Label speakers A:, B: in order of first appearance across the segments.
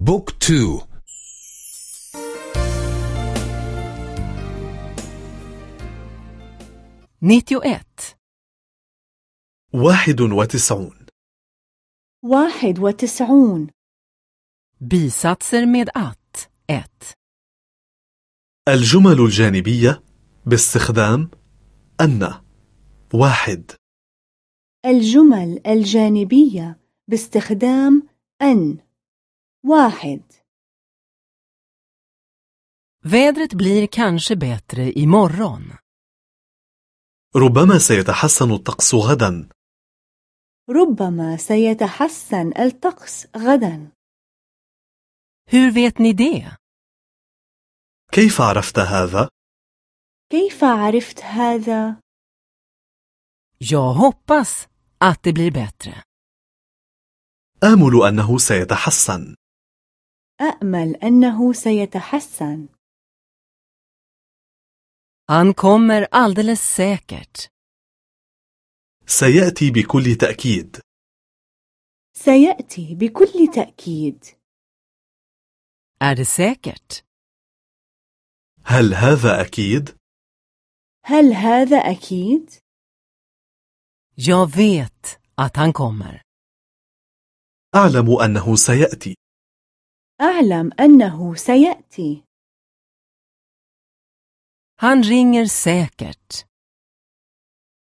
A: بوك تو.
B: nittioett,
C: واحد وتسعون.
D: واحد وتسعون.
B: bisatser med att, ett.
C: الجمل الجانبية باستخدام أن. واحد.
D: الجمل الجانبية باستخدام أن. واحد
B: Vädret blir kanske bättre imorgon.
C: ربما سيتحسن الطقس غدا
D: ربما سيتحسن الطقس غدا
B: Hur vet ni det?
C: كيف عرفت هذا؟
D: كيف عرفت هذا؟
B: Jag hoppas att det blir bättre.
C: آمل أنه سيتحسن
D: أأمل أنه سيتحسن
B: Han kommer alldeles säkert.
C: سيأتي بكل تأكيد
D: سيأتي بكل تأكيد
B: Är det säkert?
C: هل هذا أكيد؟
D: هل هذا أكيد؟
B: Jag vet att han kommer.
C: أعلم أنه سيأتي
D: أعلم أنه سيأتي
B: Han ringer säkert.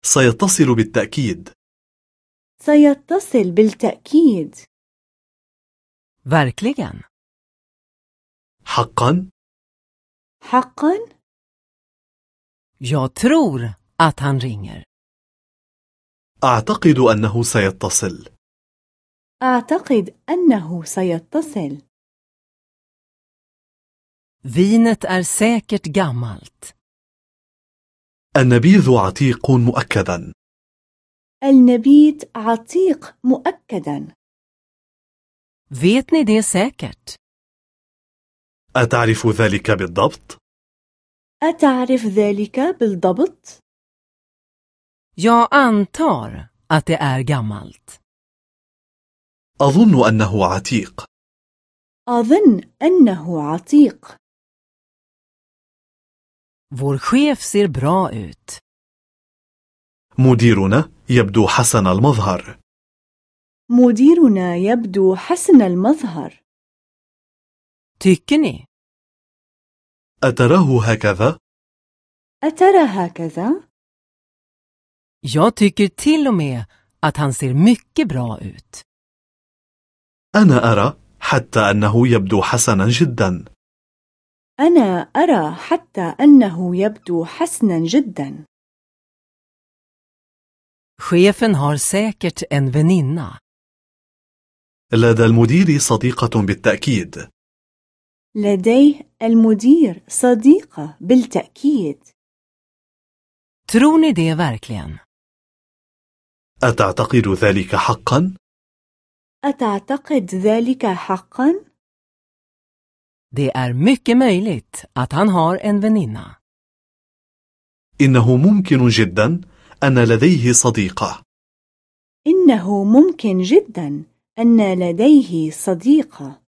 C: سيتصل بالتأكيد
D: سيتصل بالتأكيد
B: Verkligen?
C: حقا؟
D: حقا؟
B: Jag tror att han ringer.
C: أعتقد أنه سيتصل
D: أعتقد أنه سيتصل
B: Vinet är säkert gammalt.
C: النبيذ عتيق مؤكدا
D: النبيت عتيق مؤكدا
B: Vet ni det säkert?
C: أتعرف ذلك بالضبط؟
D: أتعرف ذلك بالضبط؟
B: Jag antar att det är gammalt.
C: أظن أنه عتيق
D: أظن أنه عتيق
B: Vår chef ser bra ut.
C: مديرنا يبدو حسن المظهر
D: مديرنا يبدو حسن المظهر
B: Tycker ni?
C: أتراه هكذا؟
D: أترى هكذا؟
B: Jag tycker till och med att han ser mycket bra ut.
C: أنا أرى حتى أنه يبدو حسنا جدا
D: أنا أرى حتى أنه يبدو حسنا جدا
B: Chefen har säkert en väninna.
C: لدى المدير صديقة بالتأكيد
D: لديه المدير صديقة بالتأكيد
B: Tror ni det verkligen?
C: أتعتقد ذلك حقا؟
D: أتعتقد ذلك حقا؟
B: Det är mycket möjligt att han har en väninna.
C: إنه ممكن جدا أن لديه صديقة
D: إنه ممكن جدا أن لديه صديقة